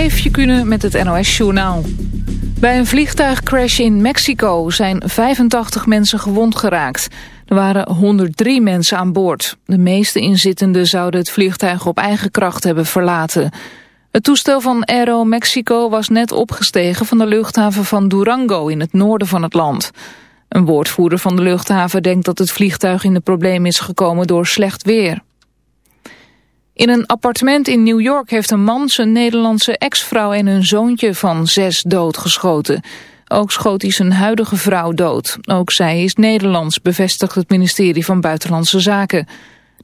Eefje Kunnen met het NOS-journaal. Bij een vliegtuigcrash in Mexico zijn 85 mensen gewond geraakt. Er waren 103 mensen aan boord. De meeste inzittenden zouden het vliegtuig op eigen kracht hebben verlaten. Het toestel van Aero Mexico was net opgestegen van de luchthaven van Durango in het noorden van het land. Een woordvoerder van de luchthaven denkt dat het vliegtuig in de probleem is gekomen door slecht weer. In een appartement in New York heeft een man zijn Nederlandse ex-vrouw en hun zoontje van zes doodgeschoten. Ook schoot hij zijn huidige vrouw dood. Ook zij is Nederlands, bevestigt het ministerie van Buitenlandse Zaken.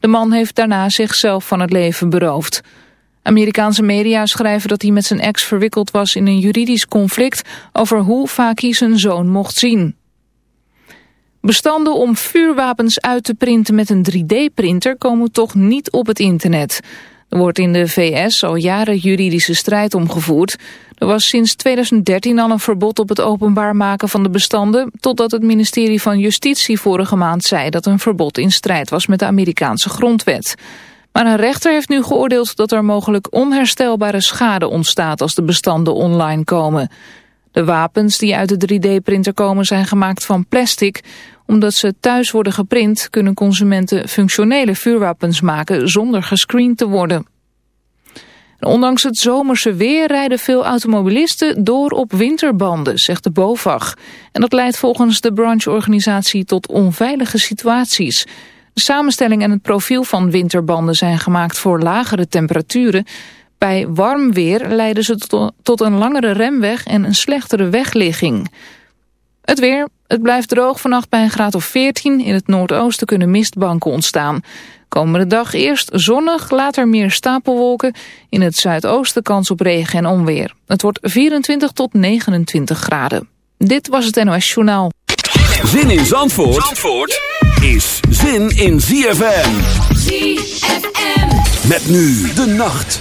De man heeft daarna zichzelf van het leven beroofd. Amerikaanse media schrijven dat hij met zijn ex verwikkeld was in een juridisch conflict over hoe vaak hij zijn zoon mocht zien. Bestanden om vuurwapens uit te printen met een 3D-printer komen toch niet op het internet. Er wordt in de VS al jaren juridische strijd omgevoerd. Er was sinds 2013 al een verbod op het openbaar maken van de bestanden... totdat het ministerie van Justitie vorige maand zei dat een verbod in strijd was met de Amerikaanse grondwet. Maar een rechter heeft nu geoordeeld dat er mogelijk onherstelbare schade ontstaat als de bestanden online komen. De wapens die uit de 3D-printer komen zijn gemaakt van plastic omdat ze thuis worden geprint kunnen consumenten functionele vuurwapens maken zonder gescreend te worden. ondanks het zomerse weer rijden veel automobilisten door op winterbanden, zegt de BOVAG. En dat leidt volgens de brancheorganisatie tot onveilige situaties. De samenstelling en het profiel van winterbanden zijn gemaakt voor lagere temperaturen. Bij warm weer leiden ze tot een langere remweg en een slechtere wegligging. Het weer. Het blijft droog vannacht bij een graad of 14. In het noordoosten kunnen mistbanken ontstaan. Komende dag eerst zonnig, later meer stapelwolken. In het zuidoosten kans op regen en onweer. Het wordt 24 tot 29 graden. Dit was het NOS Journaal. Zin in Zandvoort, Zandvoort is zin in ZFM. ZFM. Met nu de nacht.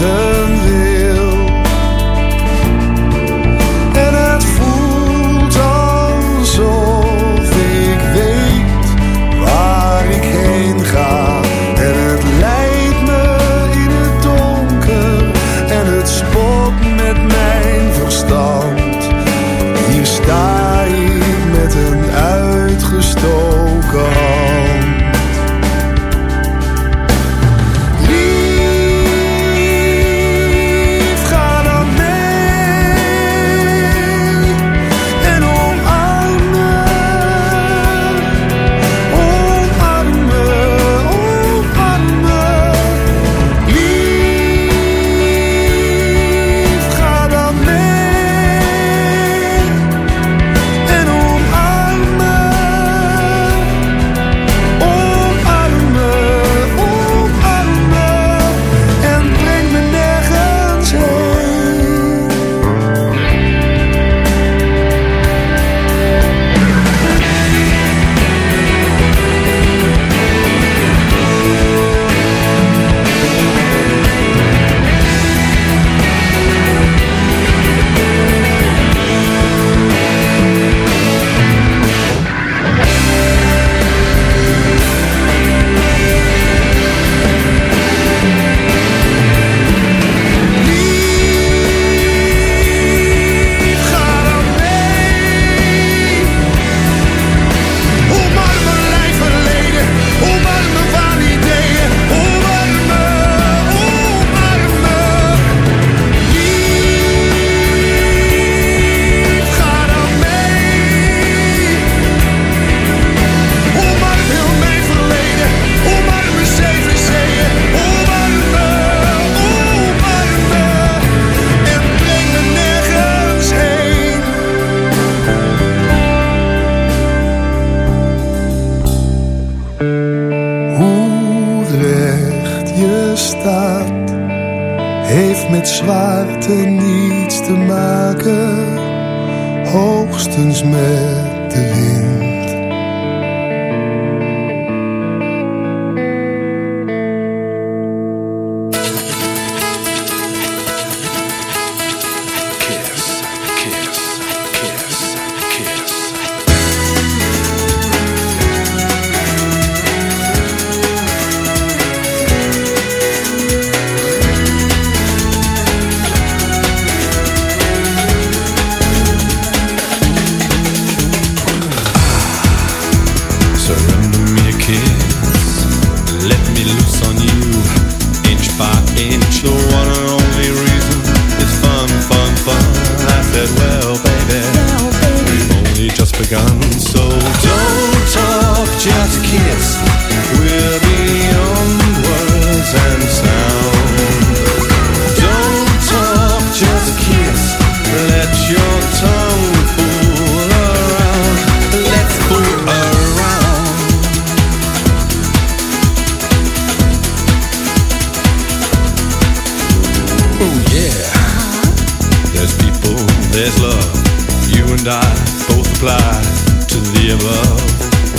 return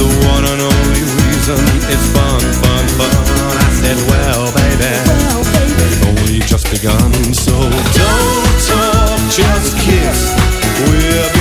the one and only reason it's fun, fun, fun. I said, well, baby, we've only just begun, so don't talk, just kiss. We'll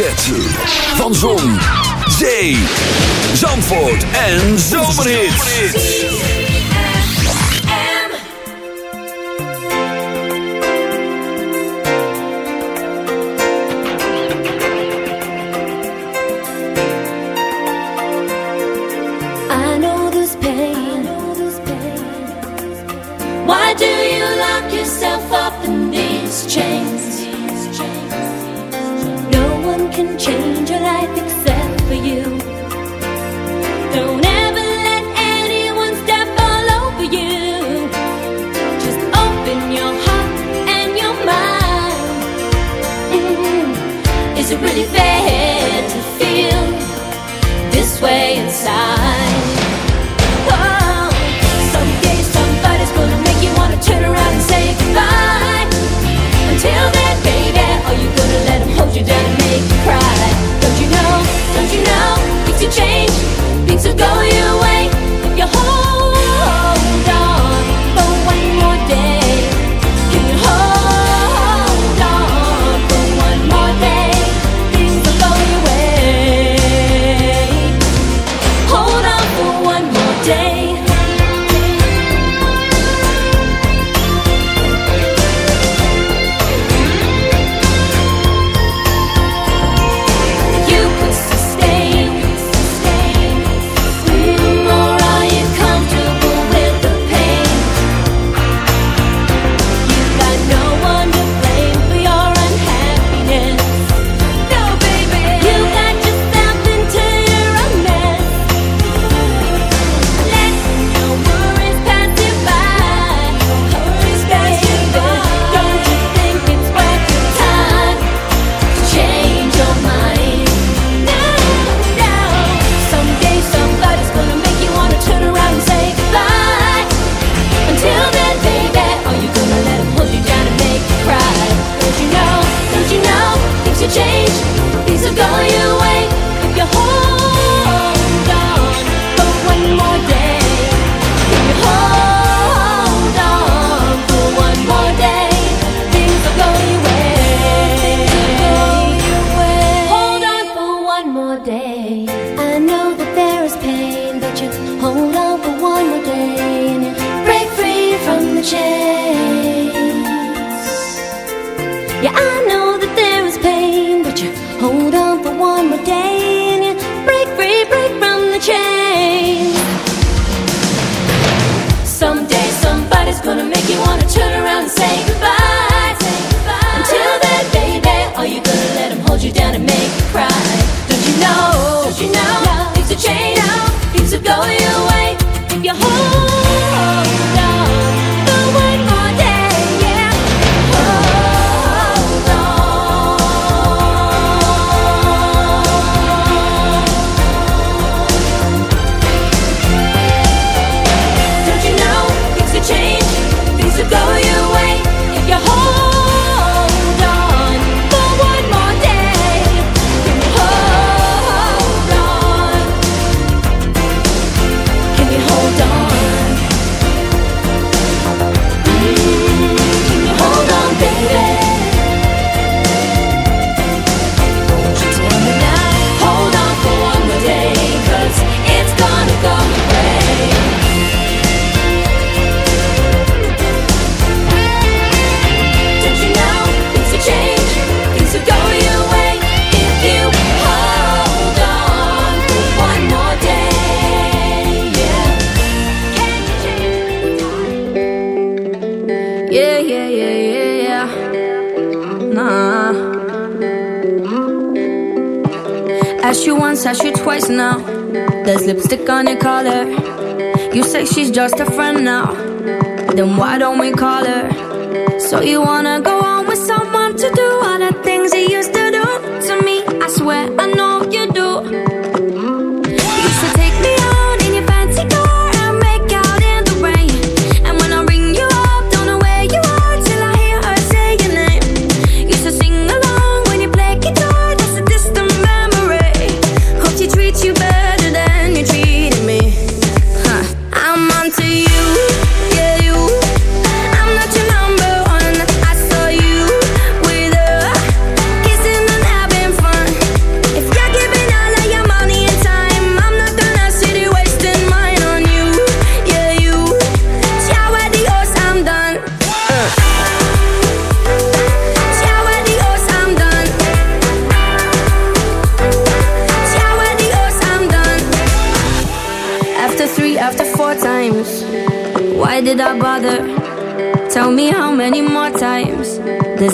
hoofdletter Z. Baby. Just a friend now. Then why don't we call her? So you wanna go on with someone to do all the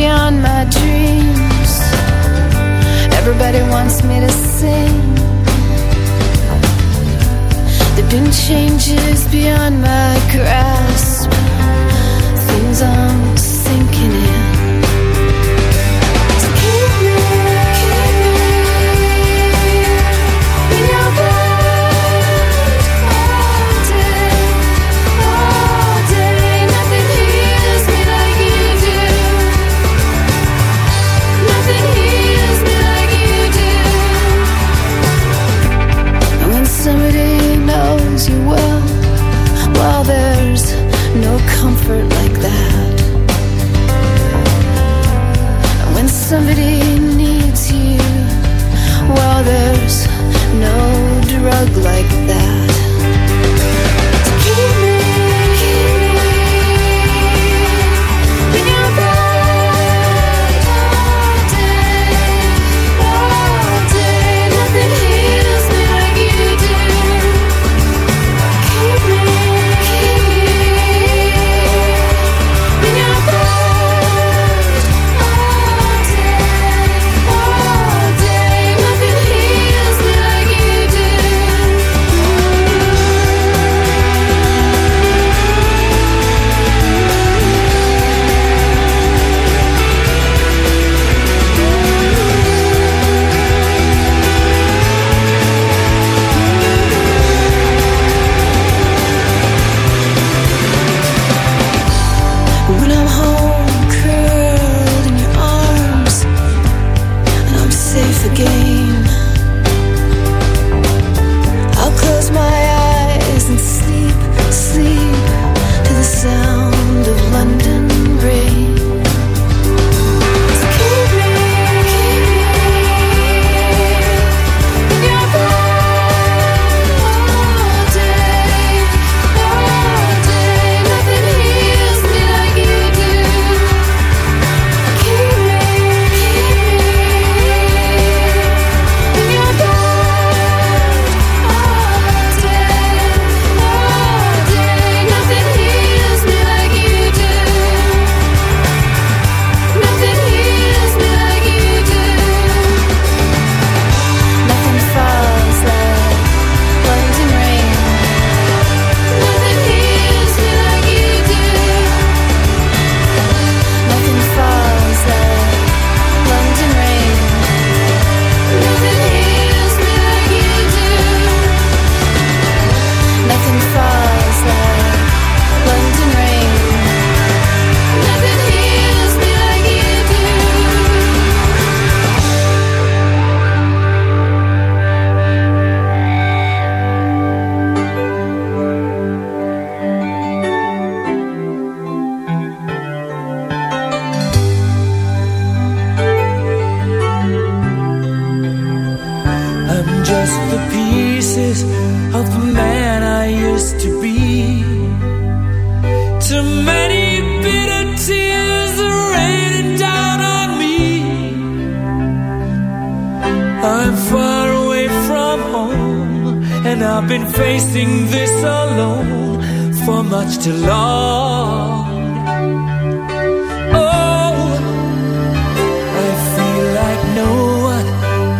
Beyond my dreams. Everybody wants me to sing. There've been changes beyond my grasp. Things I'm you. Do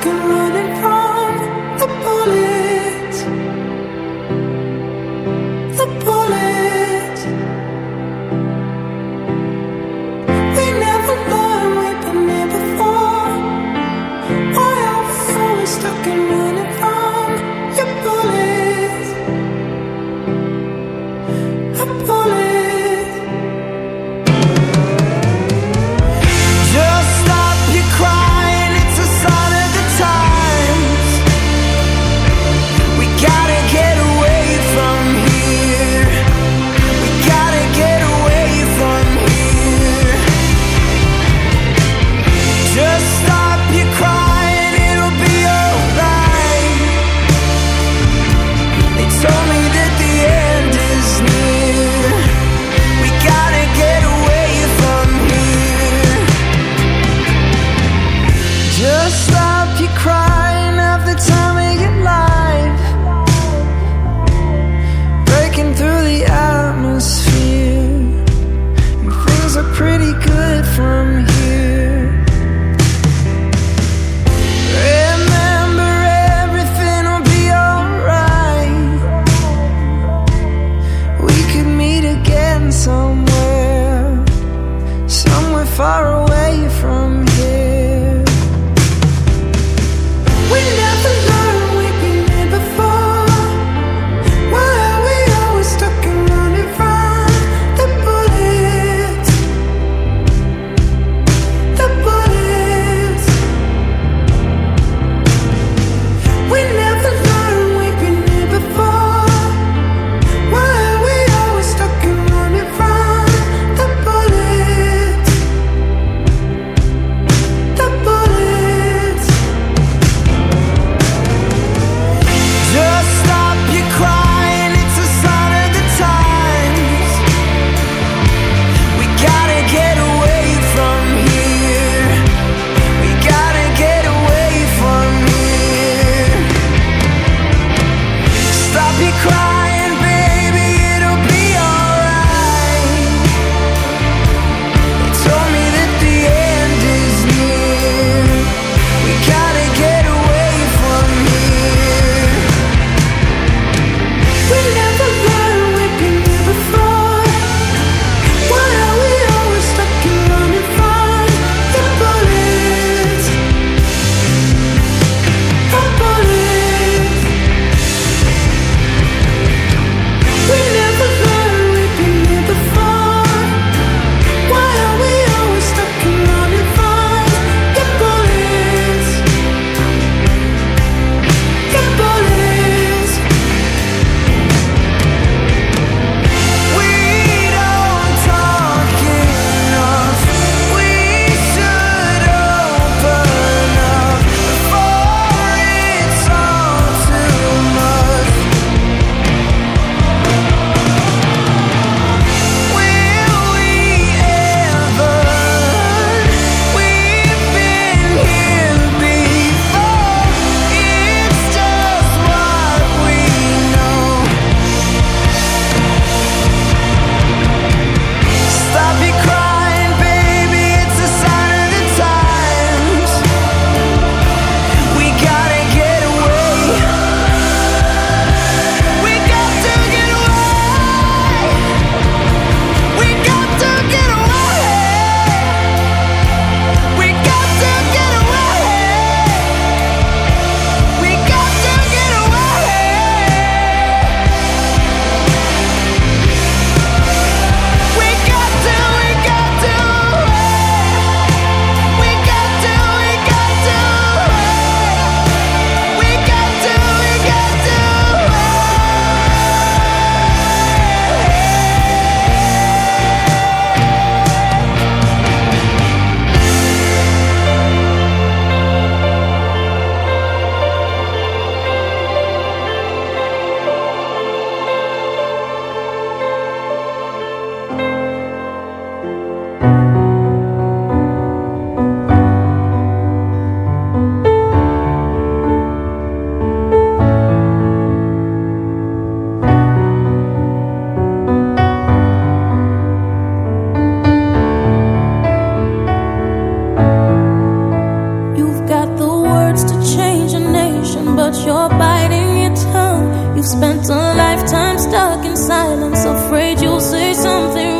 can run. spent a lifetime stuck in silence, afraid you'll say something.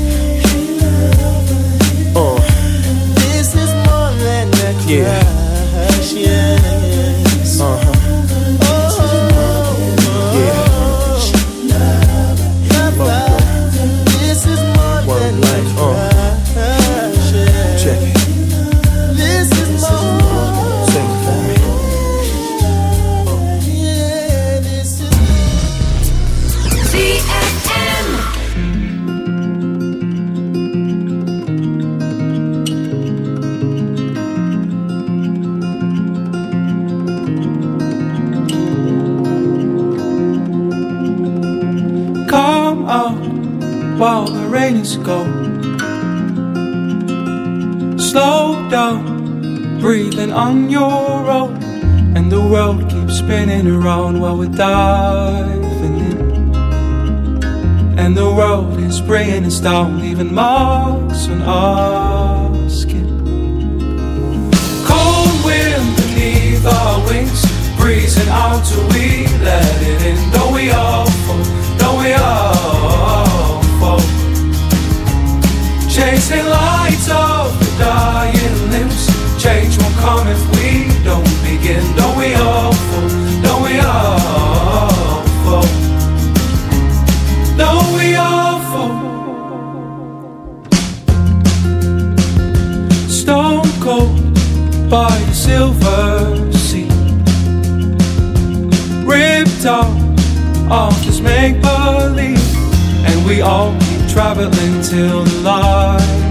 Yeah. World keeps spinning around while we're diving in. And the world is bringing us down, leaving marks on our skin. Cold wind beneath our wings, breezing out till we let it in. Don't we all fall? Don't we all fall? Chasing lights of the dying limbs. Change won't come if we don't begin. Don't traveling till the in.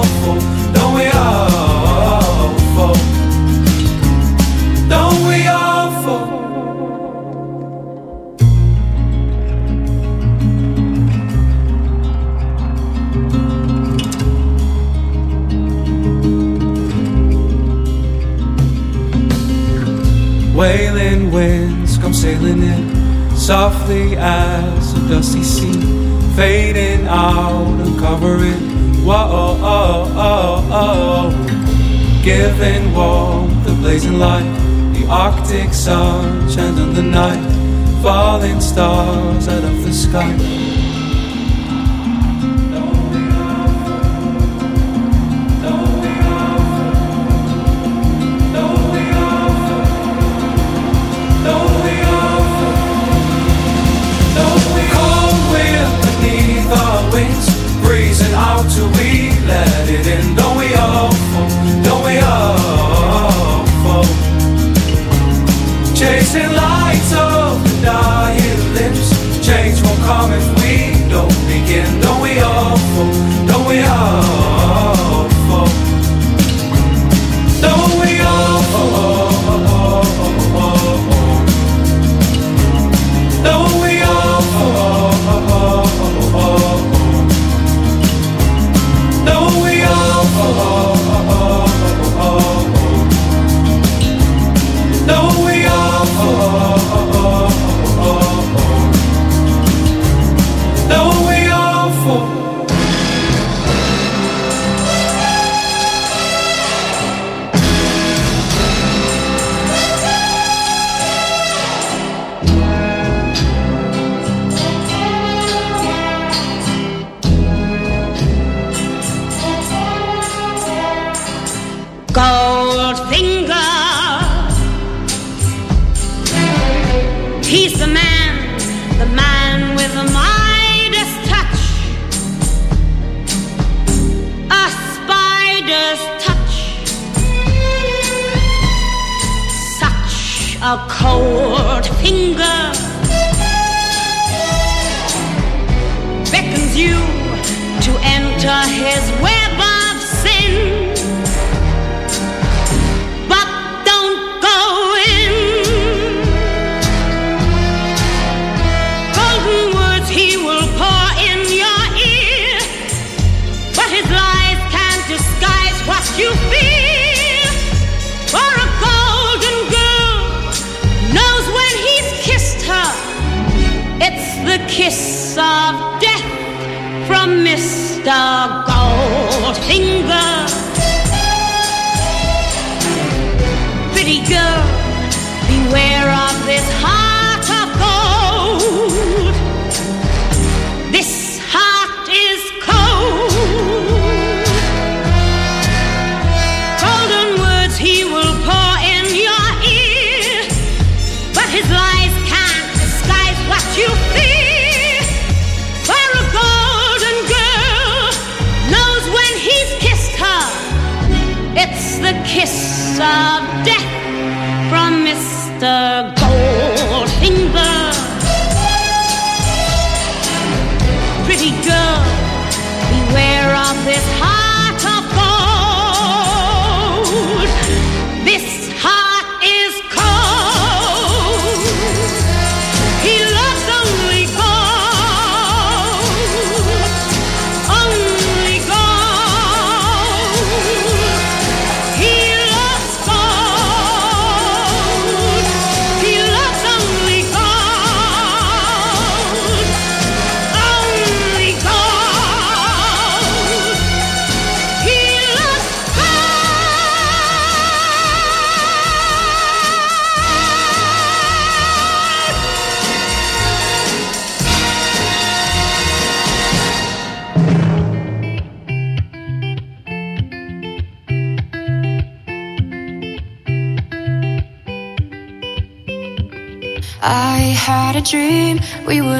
sailing in softly as a dusty sea, fading out and covering. Whoa, oh, oh, oh, giving warmth, the blazing light, the Arctic sun, chanting the night, falling stars out of the sky.